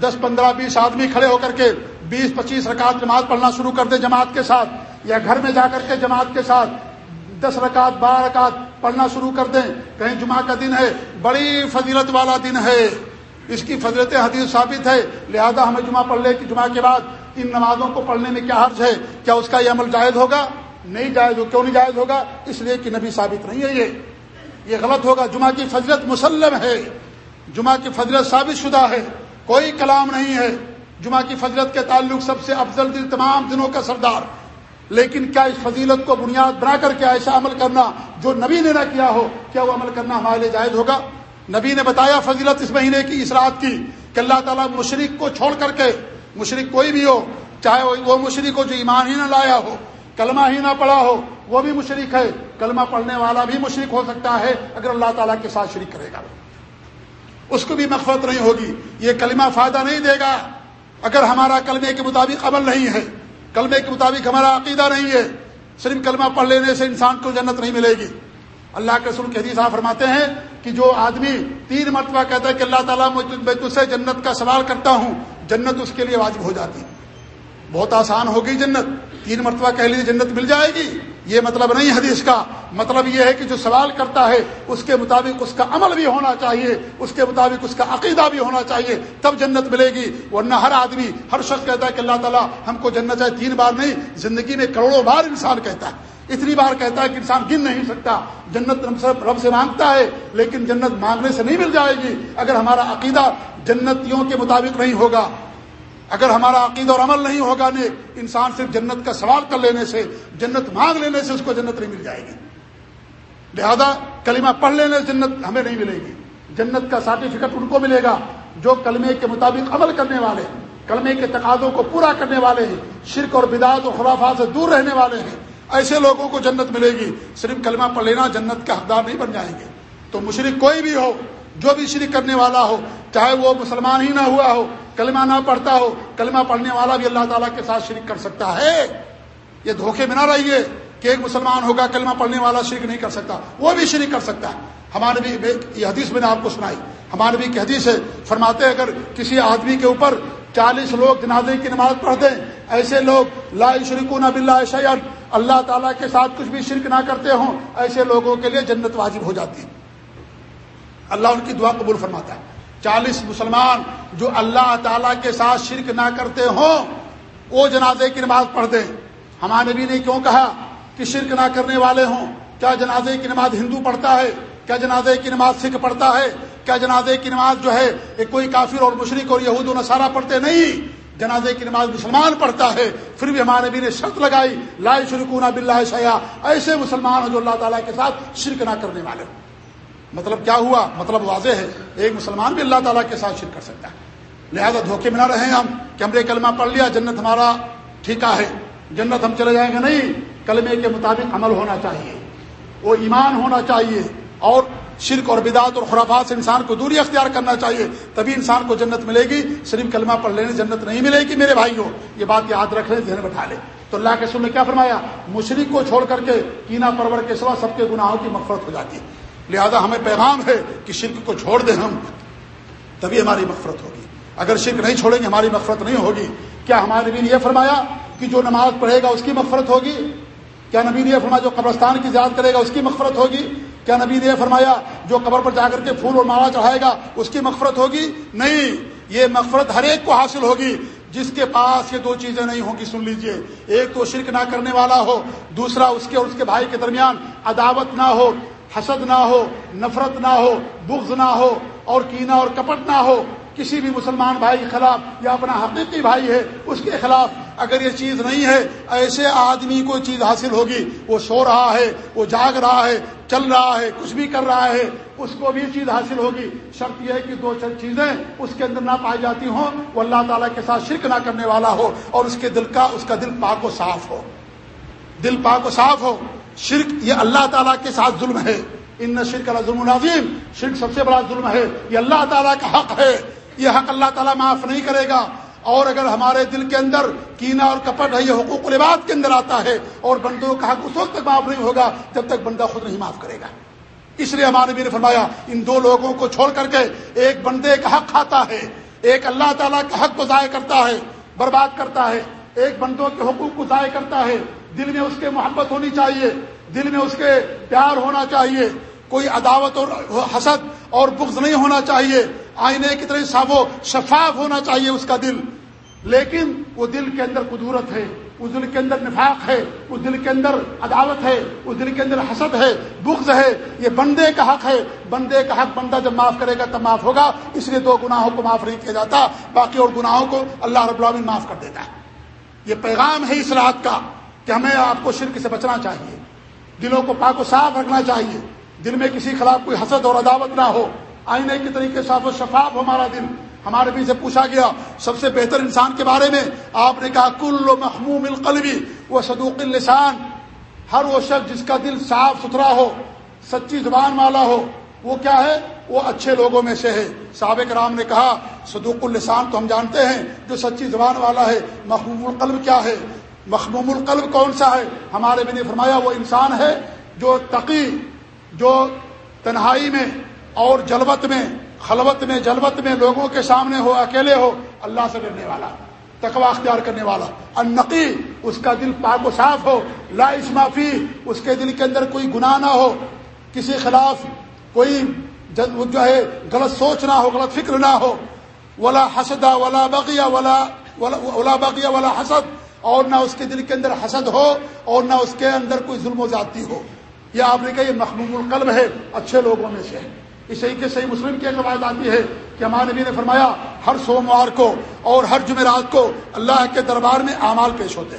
دس، پندرہ، بیس آدمی کھڑے ہو کر کے بیس، پچیس رکعت نماز پڑھنا شروع کر دے جماعت کے ساتھ، یا گھر میں جا کر کے جماعت کے ساتھ۔ دس رکعت، بارہ رکعت پڑھنا شروع کر دیں۔ کہیں جمعہ کا دن ہے، بڑی فضیلت والا دن ہے۔ اس کی فضرت حدیث ثابت ہے۔ لہذا ہمیں جمعہ پڑھ لے کہ جمعہ کے بعد ان نمازوں کو پڑھنے میں کیا حرج ہے؟ کیا اس کا یہ عمل جائز ہوگا؟ نہیں جائز ہو کیوں نہیں جائز ہوگا؟ اس لیے کہ نبی ثابت نہیں ہے یہ۔ یہ غلط ہوگا۔ جمعہ کی فضرت مسلم ہے۔ جمعہ کی فضرت ثابت شدہ ہے۔ کوئی کلام نہیں ہے۔ جمعہ کی فضرت کے تعلق سب سے افضل دن تمام دنوں کا سردار۔ لیکن کیا اس فضیلت کو بنیاد بنا کر کے ایسا عمل کرنا جو نبی نے نہ کیا ہو، کیا وہ عمل کرنا ہمارے لیے جائز ہوگا؟ نبی نے بتایا فضیلت اس مہینے کی، اس رات کی، کہ اللہ تعالیٰ مشرق کو چھوڑ کر کے مشرق کوئی بھی ہو، چاہے وہ مشرق ہو جو ایمان ہی نہ لایا ہو، کلمہ ہی نہ پڑھا ہو، وہ بھی مشرق ہے، کلمہ پڑھنے والا بھی مشرق ہو سکتا ہے اگر اللہ تعالیٰ کے ساتھ شریک کرے گا اس کو بھی مغفرت نہیں ہوگی، یہ کلمہ فائدہ نہیں دے گا۔ اگر ہمارا کلمے کے مطابق عمل نہیں ہے کلمے کے مطابق ہمارا عقیدہ نہیں ہے۔ صرف کلمہ پڑھ لینے سے انسان کو جنت نہیں ملے گی۔ اللہ کے رسول کے حدیث آپ فرماتے ہیں کہ جو آدمی تین مرتبہ کہتا ہے کہ اللہ تعالیٰ میں تجھ سے جنت کا سوال کرتا ہوں، جنت اس کے لیے واجب ہو جاتی۔ بہت آسان ہوگی جنت۔ تین مرتبہ کہہ لیجیے جنت مل جائے گی۔ یہ مطلب نہیں حدیث کا۔ مطلب یہ ہے کہ جو سوال کرتا ہے، اس کے مطابق اس کا عمل بھی ہونا چاہیے، اس کے مطابق اس کا عقیدہ بھی ہونا چاہیے، تب جنت ملے گی۔ ورنہ ہر آدمی، ہر شخص کہتا ہے کہ اللہ تعالیٰ ہم کو جنت چاہے تین بار نہیں، زندگی میں کروڑوں بار انسان کہتا ہے۔ اتنی بار کہتا ہے کہ انسان گن نہیں سکتا۔ جنت رب سے مانگتا ہے، لیکن جنت مانگنے سے نہیں مل جائے گی۔ اگر ہمارا عقیدہ جنتیوں کے مطابق نہیں ہوگا اگر ہمارا عقید اور عمل نہیں ہوگا نے انسان صرف جنت کا سوال کر لینے سے، جنت مانگ لینے سے اس کو جنت نہیں مل جائے گی۔ لہذا کلمہ پڑھ لینے سے جنت ہمیں نہیں ملے گی۔ جنت کا سرٹیفکیٹ ان کو ملے گا جو کلمے کے مطابق عمل کرنے والے ہیں، کلمے کے تقاضوں کو پورا کرنے والے ہیں، شرک اور بدعت اور خرافات سے دور رہنے والے ہیں۔ ایسے لوگوں کو جنت ملے گی، صرف کلمہ پڑھ لینا جنت کا حقدار نہیں بن جائیں گے۔ تو مشرق کوئی بھی ہو، جو بھی شرک کرنے والا ہو، چاہے وہ مسلمان ہی نہ ہوا ہو کلمہ نہ پڑھتا ہو، کلمہ پڑھنے والا بھی اللہ تعالیٰ کے ساتھ شرک کر سکتا ہے۔ یہ دھوکے میں نہ رہیے کہ ایک مسلمان ہوگا، کلمہ پڑھنے والا شرک نہیں کر سکتا، وہ بھی شرک کر سکتا ہے۔ ہمارے بھی یہ حدیث میں نے آپ کو سنائی۔ ہمارے بھی حدیث ہے، فرماتے اگر کسی آدمی کے اوپر چالیس لوگ جنازے کی نماز پڑھ دیں، ایسے لوگ لا شرکو نہ بلّہ اللہ تعالیٰ کے ساتھ کچھ بھی شرک نہ کرتے ہوں، ایسے لوگوں کے لیے جنت واجب ہو جاتی ہے۔ اللہ ان کی دعا قبول فرماتا ہے۔ چالیس مسلمان جو اللہ تعالیٰ کے ساتھ شرک نہ کرتے ہوں، وہ جنازے کی نماز پڑھ دیں۔ ہمارے نبی نے کیوں کہا کہ شرک نہ کرنے والے ہوں؟ کیا جنازے کی نماز ہندو پڑھتا ہے؟ کیا جنازے کی نماز سکھ پڑھتا ہے؟ کیا جنازے کی نماز جو ہے کوئی کافر اور مشرق اور یہود و نصارہ پڑھتے نہیں؟ جنازے کی نماز مسلمان پڑھتا ہے۔ پھر بھی ہمارے نبی نے شرط لگائی لائے شرکون بلّہ شیا ایسے مسلمان ہو جو اللہ تعالیٰ کے ساتھ شرک نہ کرنے والے ہوں۔ مطلب کیا ہوا؟ مطلب واضح ہے۔ ایک مسلمان بھی اللہ تعالیٰ کے ساتھ شرک کر سکتا ہے۔ لہذا دھوکے میں نہ رہیں ہم کہ ہم نے کلمہ پڑھ لیا، جنت ہمارا ٹھیکا ہے۔ جنت ہم چلے جائیں گے نہیں، کلمے کے مطابق عمل ہونا چاہیے۔ وہ ایمان ہونا چاہیے۔ اور شرک اور بدعت اور خرافات سے انسان کو دوری اختیار کرنا چاہیے۔ تبھی انسان کو جنت ملے گی۔ صرف کلمہ پڑھ لینے جنت نہیں ملے گی، میرے بھائی ہو یہ بات یاد رکھ لیں، ذہن بٹھا لیں۔ تو اللہ کے سر نے کیا فرمایا؟ مشرق کو چھوڑ کر کے کینا پرور کے سوا سب کے گناہوں کی مفرت ہو جاتی ہے۔ لہذا ہمیں پیغام ہے کہ شرک کو چھوڑ دیں ہم۔ تبھی ہماری مفرت ہوگی۔ اگر شرک نہیں چھوڑیں گے، ہماری مفرت نہیں ہوگی۔ کیا ہمارے نبی نے یہ فرمایا کہ جو نماز پڑھے گا اس کی مفرت ہوگی؟ کیا نبی نے یہ فرمایا جو قبرستان کی یاد کرے گا اس کی مغفرت ہوگی؟ کیا نبی نے یہ فرمایا جو قبر پر جا کر کے پھول اور مالا چڑھائے گا اس کی مغفرت ہوگی؟ نہیں۔ یہ مغفرت ہر ایک کو حاصل ہوگی۔ جس کے پاس یہ دو چیزیں نہیں ہوں گی، سن لیجیے۔ ایک تو شرک نہ کرنے والا ہو، دوسرا اس کے اور اس کے بھائی کے درمیان عداوت نہ ہو۔ حسد نہ ہو، نفرت نہ ہو، بغض نہ ہو، اور کینہ اور کپٹ نہ ہو، کسی بھی مسلمان بھائی کے خلاف یا اپنا حقیقی بھائی ہے، اس کے خلاف اگر یہ چیز نہیں ہے، ایسے آدمی کو چیز حاصل ہوگی، وہ سو رہا ہے، وہ جاگ رہا ہے، چل رہا ہے، کچھ بھی کر رہا ہے، اس کو بھی چیز حاصل ہوگی۔ شرط یہ ہے کہ دو چیزیں اس کے اندر نہ پائی جاتی ہوں، وہ اللہ تعالیٰ کے ساتھ شرک نہ کرنے والا ہو، اور اس کے دل کا، اس کا دل پاک و صاف ہو۔ دل پاک و صاف ہو۔ شرک یہ اللہ تعالیٰ کے ساتھ ظلم ہے۔ ان شرک اللہ ظلم نظیم شرک سب سے بڑا ظلم ہے۔ یہ اللہ تعالیٰ کا حق ہے۔ یہ حق اللہ تعالیٰ معاف نہیں کرے گا۔ اور اگر ہمارے دل کے اندر کینا اور کپٹ ہے یہ حقوق العباد کے اندر آتا ہے، اور بندوں کا حق اس وقت تک معاف نہیں ہوگا جب تک بندہ خود نہیں معاف کرے گا۔ اس لیے ہمارے بھی نے فرمایا، ان دو لوگوں کو چھوڑ کر کے ایک بندے کا حق کھاتا ہے، ایک اللہ تعالیٰ کا حق کو ضائع کرتا ہے، برباد کرتا ہے، ایک بندوں کے حقوق کو ضائع کرتا ہے۔ دل میں اس کے محبت ہونی چاہیے، دل میں اس کے پیار ہونا چاہیے۔ کوئی عداوت اور حسد اور بغض نہیں ہونا چاہیے۔ آئینے کی طرح صاف و شفاف ہونا چاہیے اس کا دل۔ لیکن وہ دل کے اندر قدورت ہے اس دل کے اندر نفاق ہے اس دل کے اندر عداوت ہے اس دل کے اندر حسد ہے، بغض ہے۔ یہ بندے کا حق ہے۔ بندے کا حق بندہ جب معاف کرے گا تب معاف ہوگا۔ اس لیے دو گناہوں کو معاف نہیں کیا جاتا۔ باقی اور گناہوں کو اللہ رب العالمین معاف کر دیتا ہے۔ یہ پیغام ہے اس رات کا۔ کہ ہمیں آپ کو شرک سے بچنا چاہیے۔ دلوں کو پاک و صاف رکھنا چاہیے۔ دل میں کسی خلاف کوئی حسد اور عداوت نہ ہو۔ آئینے کے طریقے صاف و شفاف ہمارا دل۔ ہمارے بھی سے پوچھا گیا، سب سے بہتر انسان کے بارے میں آپ نے کہا، کل و محموم القلبی وہ صدوق السان ہر وہ شخص جس کا دل صاف ستھرا ہو، سچی زبان والا ہو، وہ کیا ہے؟ وہ اچھے لوگوں میں سے ہے۔ سابق رام نے کہا، صدوق السان تو ہم جانتے ہیں، جو سچی زبان والا ہے، محموم القلب کیا ہے؟ مخموم القلب کون سا ہے؟ ہمارے بھی نے فرمایا وہ انسان ہے جو تقی، جو تنہائی میں اور جلوت میں، خلوت میں، جلوت میں لوگوں کے سامنے ہو، اکیلے ہو، اللہ سے ڈرنے والا تقوا اختیار کرنے والا۔ النقی، اس کا دل پاک و صاف ہو، لا اسمافی اس کے دل کے اندر کوئی گناہ نہ ہو، کسی خلاف کوئی جو ہے، غلط سوچ نہ ہو، غلط فکر نہ ہو۔ ولا حسدا ولا بغیا ولا ولا بغیا ولا حسد۔ اور نہ اس کے دل کے اندر حسد ہو اور نہ اس کے اندر کوئی ظلم و ذاتی ہو۔ یہ آپ نے کہا یہ مخموم القلب ہے، اچھے لوگوں میں سے اس کے صحیح مسلم کی ایک روایت آتی ہے کہ ہمارے نبی نے فرمایا، ہر سوموار کو اور ہر جمعرات کو اللہ کے دربار میں اعمال پیش ہوتے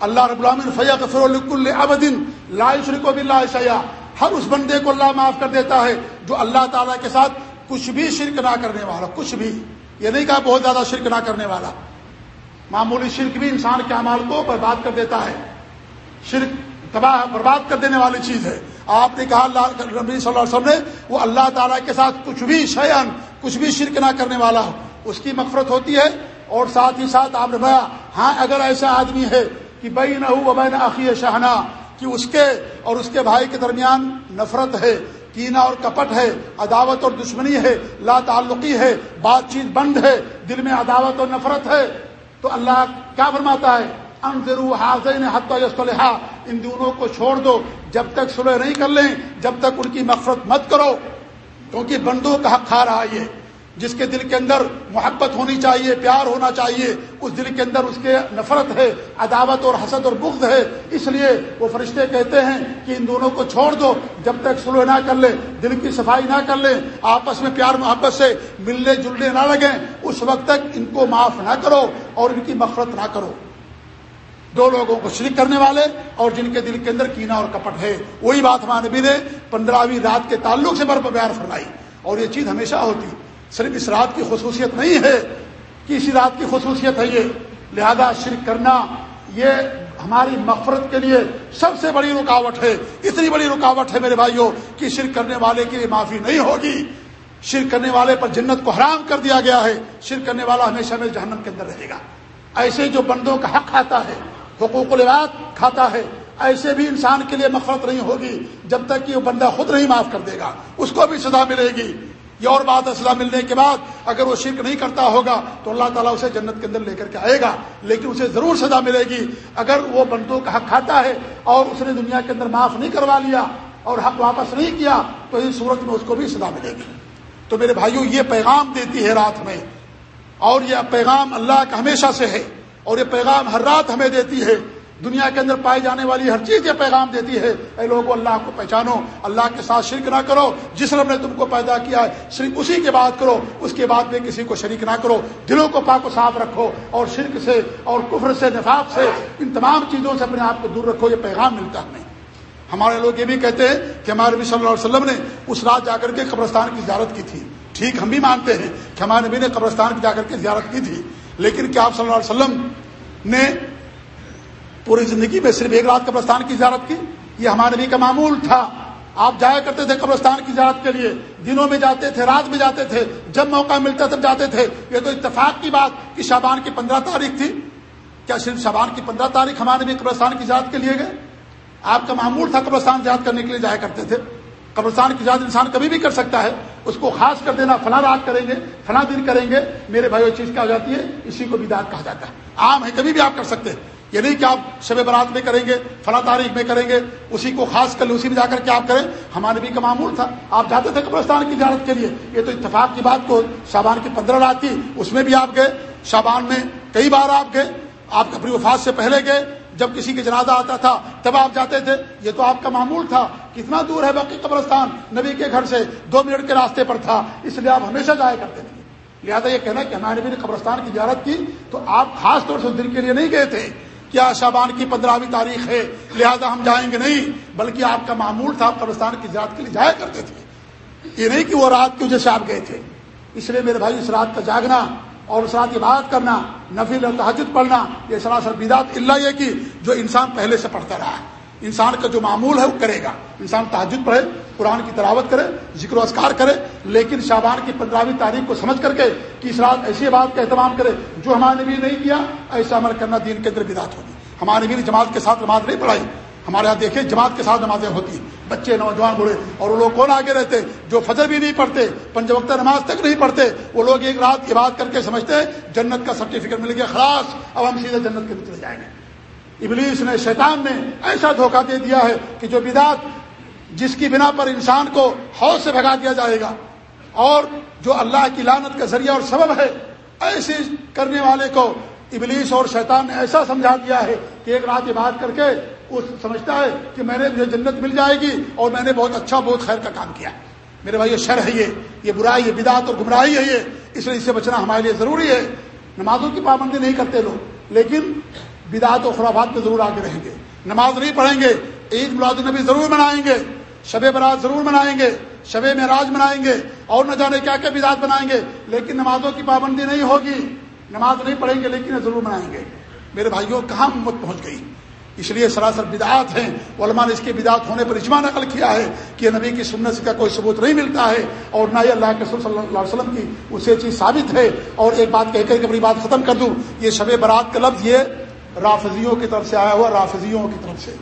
اللہ رب العالمین فیا فر ابدین لا شرک و بلّہ ہر اس بندے کو اللہ معاف کر دیتا ہے جو اللہ تعالیٰ کے ساتھ کچھ بھی شرک نہ کرنے والا، کچھ بھی۔ یہ نہیں کہا بہت زیادہ شرک نہ کرنے والا۔ معمولی شرک بھی انسان کے اعمال کو برباد کر دیتا ہے۔ شرک تباہ برباد کر دینے والی چیز ہے۔ آپ نے کہا اللہ نبی صلی اللہ علیہ وسلم نے، وہ اللہ تعالیٰ کے ساتھ کچھ بھی شیان کچھ بھی شرک نہ کرنے والا ہو اس کی مغفرت ہوتی ہے۔ اور ساتھ ہی ساتھ آپ نے بھایا ہاں اگر ایسا آدمی ہے کہ بئی نہ ہو بین عقی شہنا، کہ اس کے اور اس کے بھائی کے درمیان نفرت ہے کینا اور کپٹ ہے، عداوت اور دشمنی ہے، لا تعلقی ہے، بات چیت بند ہے، دل میں عداوت اور نفرت ہے تو اللہ کیا فرماتا ہے؟ حاضر حتہ ان دونوں کو چھوڑ دو، جب تک سلح نہیں کر لیں، جب تک ان کی مفرت مت کرو، کیونکہ بندوں کا حق کھا رہا یہ۔ جس کے دل کے اندر محبت ہونی چاہیے، پیار ہونا چاہیے، اس دل کے اندر اس کے نفرت ہے، عداوت اور حسد اور بغض ہے۔ اس لیے وہ فرشتے کہتے ہیں کہ ان دونوں کو چھوڑ دو، جب تک سلو نہ کر لیں دل کی صفائی نہ کر لیں آپس میں پیار محبت سے ملنے جلنے نہ لگیں۔ اس وقت تک ان کو معاف نہ کرو اور ان کی مفرت نہ کرو۔ دو لوگوں کو شریک کرنے والے اور جن کے دل کے اندر کینا اور کپٹ ہے۔ وہی بات ہمارے نبی نے پندرہویں رات کے تعلق سے برف بیان فرمائی اور یہ چیز ہمیشہ ہوتی۔ صرف اس رات کی خصوصیت نہیں ہے کہ اسی رات کی خصوصیت ہے یہ۔ لہذا شرک کرنا یہ ہماری مغفرت کے لیے سب سے بڑی رکاوٹ ہے۔ اتنی بڑی رکاوٹ ہے میرے بھائیوں کہ شرک کرنے والے کی معافی نہیں ہوگی۔ شرک کرنے والے پر جنت کو حرام کر دیا گیا ہے۔ شرک کرنے والا ہمیشہ میں جہنم کے اندر رہے گا۔ ایسے جو بندوں کا حق آتا ہے، حقوق العباد کھاتا ہے، ایسے بھی انسان کے لیے مفرت نہیں ہوگی جب تک کہ وہ بندہ خود نہیں معاف کر دے گا۔ اس کو بھی سزا ملے گی۔ یہ اور بات ہے سزا ملنے کے بعد اگر وہ شرک نہیں کرتا ہوگا تو اللہ تعالیٰ اسے جنت کے اندر لے کر کے آئے گا، لیکن اسے ضرور سزا ملے گی۔ اگر وہ بندوں کا حق کھاتا ہے اور اس نے دنیا کے اندر معاف نہیں کروا لیا اور حق واپس نہیں کیا، تو اس صورت میں اس کو بھی سزا ملے گی۔ تو میرے بھائیوں یہ پیغام دیتی ہے رات میں۔ اور یہ پیغام اللہ کا ہمیشہ سے ہے۔ اور یہ پیغام ہر رات ہمیں دیتی ہے۔ دنیا کے اندر پائی جانے والی ہر چیز یہ پیغام دیتی ہے، اے لوگوں اللہ کو پہچانو، اللہ کے ساتھ شرک نہ کرو، جس رب نے تم کو پیدا کیا ہے، صرف اسی کے بات کرو، اس کے بعد میں کسی کو شریک نہ کرو، دلوں کو پاک و صاف رکھو اور شرک سے اور کفر سے، نفاق سے، ان تمام چیزوں سے اپنے آپ کو دور رکھو، یہ پیغام ملتا ہمیں۔ ہمارے لوگ یہ بھی کہتے ہیں کہ ہمارے نبی صلی اللہ علیہ وسلم نے اس رات جا کر کے قبرستان کی زیارت کی تھی۔ ٹھیک، ہم بھی مانتے ہیں کہ ہمارے نبی نے قبرستان کی جا کر کے زیارت کی تھی، لیکن کیا آپ صلی اللہ علیہ وسلم نے پوری زندگی میں صرف ایک رات قبرستان کی زیارت کی، یہ ہمارے نبی کا معمول تھا۔ آپ جایا کرتے تھے قبرستان کی زیارت کے لیے، دنوں میں جاتے تھے، رات میں جاتے تھے، جب موقع ملتا تب جاتے تھے۔ یہ تو اتفاق کی بات کہ شابان کی پندرہ تاریخ تھی۔ کیا صرف شابان کی پندرہ تاریخ ہمارے نبی قبرستان کی زیارت کے لیے گئے؟ آپ کا معمول تھا قبرستان زیاد کرنے کے لیے جایا کرتے تھے۔ قبرستان کی زیادہ انسان کبھی بھی کر سکتا ہے۔ اس کو خاص کر دینا، فلاں رات کریں گے، فلاں دن کریں گے۔ میرے بھائی چیز کیا ہو جاتی ہے؟ اسی کو بھی داد کہا جاتا ہے۔ عام ہے، کبھی بھی آپ کر سکتے ہیں۔ یہ نہیں کہ آپ شب برات میں کریں گے، فلاں تاریخ میں کریں گے، اسی کو خاص کر اسی میں جا کر کے آپ کریں۔ ہمارے بھی کا معمول تھا۔ آپ جاتے تھے قبرستان کی زیارت کے لیے۔ یہ تو اتفاق کی بات کو شابان کی پندرہ رات تھی، اس میں بھی آپ گئے۔ شابان میں کئی بار آپ گئے۔ آپ اپنی وفات سے پہلے گئے۔ جب کسی کے جنازہ آتا تھا، تب آپ جاتے تھے۔ یہ تو آپ کا معمول تھا۔ کتنا دور ہے باقی قبرستان؟ نبی کے گھر سے دو منٹ کے راستے پر تھا۔ اس لیے آپ ہمیشہ جایا کرتے تھے۔ لہٰذا یہ کہنا کہ ہمارے نبی نے قبرستان کی زیارت کی تو آپ خاص طور سے دن کے لیے نہیں گئے تھے۔ کیا شابان کی پندرہویں تاریخ ہے؟ لہذا ہم جائیں گے نہیں، بلکہ آپ کا معمول تھا قبرستان کی زیارت کے لیے جایا کرتے تھے۔ یہ نہیں کہ وہ رات کی وجہ سے آپ گئے تھے۔ اس لیے میرے بھائی، اس رات کا جاگنا اور اس رات عبادت کرنا نفیل اور تحجد پڑھنا، یہ سراسر بدات اللہ یہ کہ جو انسان پہلے سے پڑھتا رہا ہے۔ انسان کا جو معمول ہے، وہ کرے گا۔ انسان تحجد پڑھے قرآن کی تلاوت کرے، ذکر و اذکار کرے، لیکن شابان کی پندرہویں تاریخ کو سمجھ کر کے کہ اس رات ایسی بات کا اہتمام کرے جو ہمارے نبی نہیں کیا، ایسا عمل کرنا دین کے اندر بدات ہوگی۔ ہمارے نبی نے جماعت کے ساتھ نماز نہیں پڑھائی۔ ہمارے یہاں دیکھیں، جماعت کے ساتھ نمازیں ہوتی ہیں۔ بچے، نوجوان، بوڑھے، اور وہ لوگ کون آگے رہتے؟ جو فجر بھی نہیں پڑھتے پنج وقت نماز تک نہیں پڑھتے، وہ لوگ ایک رات کی بات کر کے سمجھتے جنت کا سرٹیفکیٹ مل گیا، خلاص، اب ہم سیدھے جنت کے چلے جائیں گے۔ ابلیس نے شیطان نے ایسا دھوکہ دے دیا ہے کہ جو بدات جس کی بنا پر انسان کو حوض سے بھگا دیا جائے گا۔ اور جو اللہ کی لانت کا ذریعہ اور سبب ہے، ایسے کرنے والے کو ابلیس اور شیطان نے ایسا سمجھا دیا ہے کہ ایک رات بات کر کے وہ سمجھتا ہے کہ میں نے جنت مل جائے گی اور میں نے بہت اچھا بہت خیر کا کام کیا۔ میرے بھائی یہ شر ہے یہ۔ یہ برائی، یہ بدعت اور گمراہی ہے یہ۔ اس لیے اس سے بچنا ہمارے لیے ضروری ہے۔ نمازوں کی پابندی نہیں کرتے لوگ، لیکن بدعت و خرافات میں ضرور آگے رہیں گے۔ نماز نہیں پڑھیں گے، عید ملاد النبی ضرور منائیں گے۔ شب برات ضرور منائیں گے شب معراج منائیں گے، اور نہ جانے کیا کیا بدعت بنائیں گے، لیکن نمازوں کی پابندی نہیں ہوگی۔ نماز نہیں پڑھیں گے، لیکن ضرور منائیں گے۔ میرے بھائیوں، کہاں امت پہنچ گئی؟ اس لیے سراسر بدعات ہیں۔ علماء نے اس کے بدعات ہونے پر اجماع نقل کیا ہے کہ نبی کی سنت کا کوئی ثبوت نہیں ملتا ہے، اور نہ ہی اللہ کے صلی اللہ علیہ وسلم کی اسے چیز ثابت ہے۔ اور ایک بات کہہ کر کے اپنی بات ختم کر دوں، یہ شب برات کا لفظ یہ رافضیوں کی طرف سے آیا ہوا، رافضیوں کی طرف سے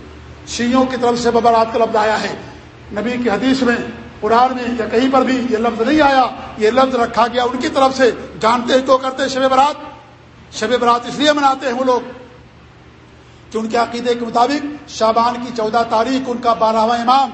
شیوں کی طرف سے برات کا لفظ آیا ہے۔ نبی کی حدیث میں، قرآن میں یا کہیں پر بھی یہ لفظ نہیں آیا، یہ لفظ رکھا گیا ان کی طرف سے۔ جانتے ہی تو کرتے شب برات۔ شب برات اس لیے مناتے ہیں وہ لوگ۔ کہ ان کے عقیدے کے مطابق شابان کی چودہ تاریخ، ان کا بارہواں امام،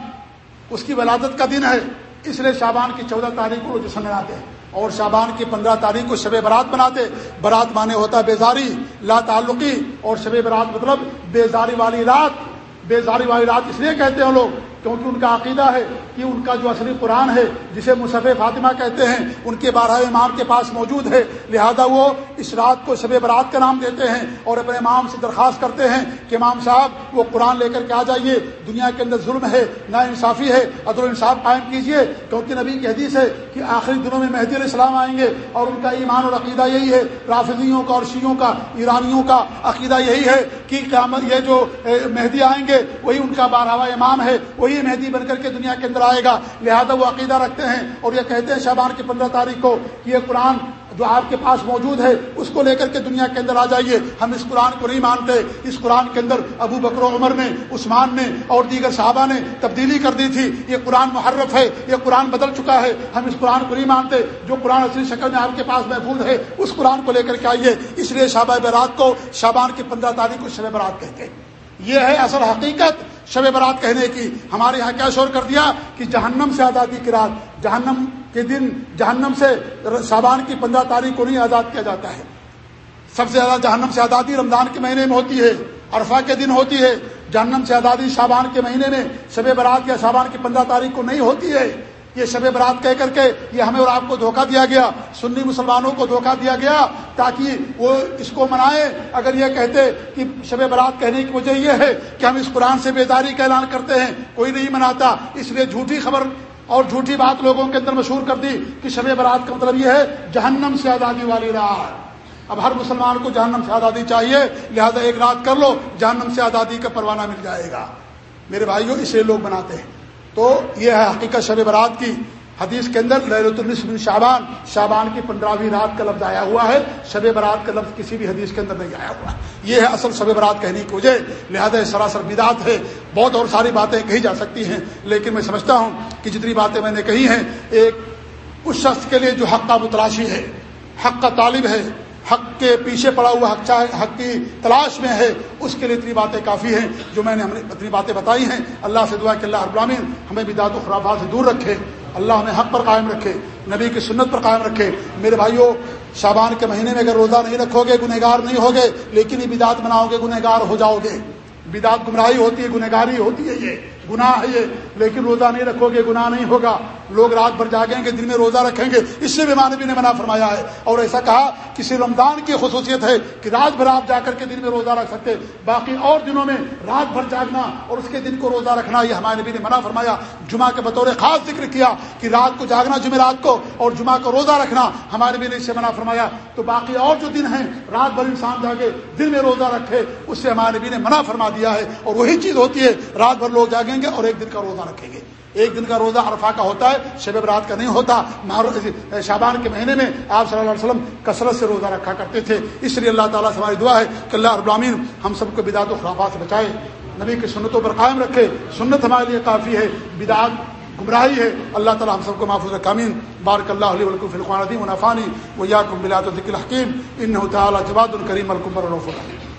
اس کی ولادت کا دن ہے۔ اس لیے شابان کی چودہ تاریخ کو جشن مناتے ہیں۔ اور شابان کی پندرہ تاریخ کو شب برات بناتے برات مانے ہوتا ہے بیزاری، لا تعلقی، اور شب برات مطلب بیزاری والی رات۔ بیزاری والی رات اس لیے کہتے ہیں لوگ، کیونکہ ان کا عقیدہ ہے کہ ان کا جو اصلی قرآن ہے، جسے مصف فاطمہ کہتے ہیں، ان کے بارہ امام کے پاس موجود ہے، لہذا وہ اس رات کو شب برات کا نام دیتے ہیں اور اپنے امام سے درخواست کرتے ہیں کہ امام صاحب، وہ قرآن لے کر کے آ جائیے، دنیا کے اندر ظلم ہے نا انصافی ہے، عدل انصاف قائم کیجیے، کیونکہ نبی کی حدیث ہے کہ آخری دنوں میں مہدی علیہ السلام آئیں گے اور ان کا ایمان اور عقیدہ یہی ہے، رافضیوں کا اور شیوں کا، ایرانیوں کا عقیدہ یہی ہے کہ قیامت یہ جو مہدی آئیں گے وہی ان کا بارہواں امام ہے، وہی مہدی بن کر کے دنیا کے اندر آئے گا۔ لہذا وہ عقیدہ رکھتے ہیں اور یہ کہتے ہیں شابان کی پندرہ تاریخ کو کہ یہ قرآن جو آپ کے پاس موجود ہے، اس کو لے کر کے دنیا کے اندر آ جائیے۔ ہم اس قرآن کو نہیں مانتے۔ اس قرآن کے اندر ابو بکر عمر نے، عثمان نے اور دیگر صحابہ نے تبدیلی کر دی تھی۔ یہ قرآن محرف ہے، یہ قرآن بدل چکا ہے۔ ہم اس قرآن کو نہیں مانتے۔ جو قرآن اصلی شکل میں آپ کے پاس محفوظ ہے، اس قرآن کو لے کر کے آئیے۔ اس لیے شابہ برات کو شابان کی پندرہ تاریخ کو شب برات کہتے ہیں۔ یہ ہے اصل حقیقت شب برات کہنے کی۔ ہمارے یہاں کیا شور کر دیا کہ جہنم سے آزادی کی رات، جہنم کے دن، جہنم سے شابان کی پندرہ تاریخ کو نہیں آزاد کیا جاتا ہے۔ سب سے زیادہ جہنم سے آزادی رمضان کے مہینے میں ہوتی ہے، عرفہ کے دن ہوتی ہے۔ جہنم سے آزادی شابان کے مہینے میں شب برات یا شابان کی پندرہ تاریخ کو نہیں ہوتی ہے۔ یہ شب برات کہہ کر کے یہ ہمیں اور آپ کو دھوکہ دیا گیا، سنی مسلمانوں کو دھوکہ دیا گیا تاکہ وہ اس کو منائے اگر یہ کہتے کہ شب برات کہنے کی وجہ یہ ہے کہ ہم اس قرآن سے بیداری کا اعلان کرتے ہیں، کوئی نہیں مناتا۔ اس لیے جھوٹی خبر اور جھوٹی بات لوگوں کے اندر مشہور کر دی کہ شب برات کا مطلب یہ ہے، جہنم سے آزادی والی رات اب ہر مسلمان کو جہنم سے آزادی چاہیے، لہذا ایک رات کر لو، جہنم سے آزادی کا پروانہ مل جائے گا۔ میرے بھائیوں اسے لوگ بناتے ہیں۔ تو یہ ہے حقیقت شب برات کی حدیث کے اندر لہرت بن شابان شابان کی پندرہویں رات کا لفظ آیا ہوا ہے، شب برات کا لفظ کسی بھی حدیث کے اندر نہیں آیا ہوا۔ یہ ہے اصل شب برات کہنے کی وجہ، لہٰذا سراسر بدات ہے، بہت اور ساری باتیں کہی جا سکتی ہیں، لیکن میں سمجھتا ہوں کہ جتنی باتیں میں نے کہی ہیں، ایک اس شخص کے لیے جو حق کا متلاشی ہے، حق کا طالب ہے حق کے پیچھے پڑا ہوا حق چاہے حق کی تلاش میں ہے، اس کے لیے اتنی باتیں کافی ہیں جو میں نے ہم نے اتنی باتیں بتائی ہیں۔ اللہ سے دعا کہ اللہ ابرامین ہمیں بدعت و خرافات سے دور رکھے۔ اللہ ہمیں حق پر قائم رکھے، نبی کی سنت پر قائم رکھے۔ میرے بھائیوں شابان کے مہینے میں اگر روزہ نہیں رکھو گے، گنہگار نہیں ہوگے، لیکن یہ بدعت بناؤ گے، گنہگار ہو جاؤ گے۔ بدعت گمراہی ہوتی ہے، گنہگاری ہوتی ہے یہ، گناہ ہے یہ۔ لیکن روزہ نہیں رکھو گے، گناہ نہیں ہوگا۔ لوگ رات بھر جاگیں گے، دن میں روزہ رکھیں گے۔ اس سے بھی مانوی نے منع فرمایا ہے۔ اور ایسا کہا، کسی رمضان کی خصوصیت ہے کہ رات بھر آپ جا کر کے دن میں روزہ رکھ سکتے۔ باقی اور دنوں میں رات بھر جاگنا اور اس کے دن کو روزہ رکھنا، یہ ہمارے نبی نے منع فرمایا۔ جمعہ کے بطور خاص ذکر کیا کہ رات کو جاگنا جمعرات کو اور جمعہ کو روزہ رکھنا۔ ہمارے نبی نے اس سے منع فرمایا۔ تو باقی اور جو دن ہیں، رات بھر انسان جاگے، دن میں روزہ رکھے اس سے ہمارے نبی نے منع فرما دیا ہے۔ اور وہی چیز ہوتی ہے، رات بھر لوگ جاگیں گے اور ایک دن کا روزہ رکھیں گے۔ ایک دن کا روزہ عرفہ کا ہوتا ہے، شب برات کا نہیں ہوتا۔ شابان کے مہینے میں آپ صلی اللہ علیہ وسلم کثرت سے روزہ رکھا کرتے تھے۔ اس لیے اللہ تعالیٰ سے ہماری دعا ہے کہ اللہ ابرامین ہم سب کو بدعت و خرافات سے بچائے۔ نبی کی سنتوں پر قائم رکھے۔ سنت ہمارے لیے کافی ہے، بدعت گمراہی ہے۔ اللہ تعالیٰ ہم سب کو محفوظ رکامین بارک اللہ علیہ ولکم فلقان منافانی وہ یا کم بلات و ذکل حکیم ان تعالیٰ جواد الکریم الکمر الرف الرحیم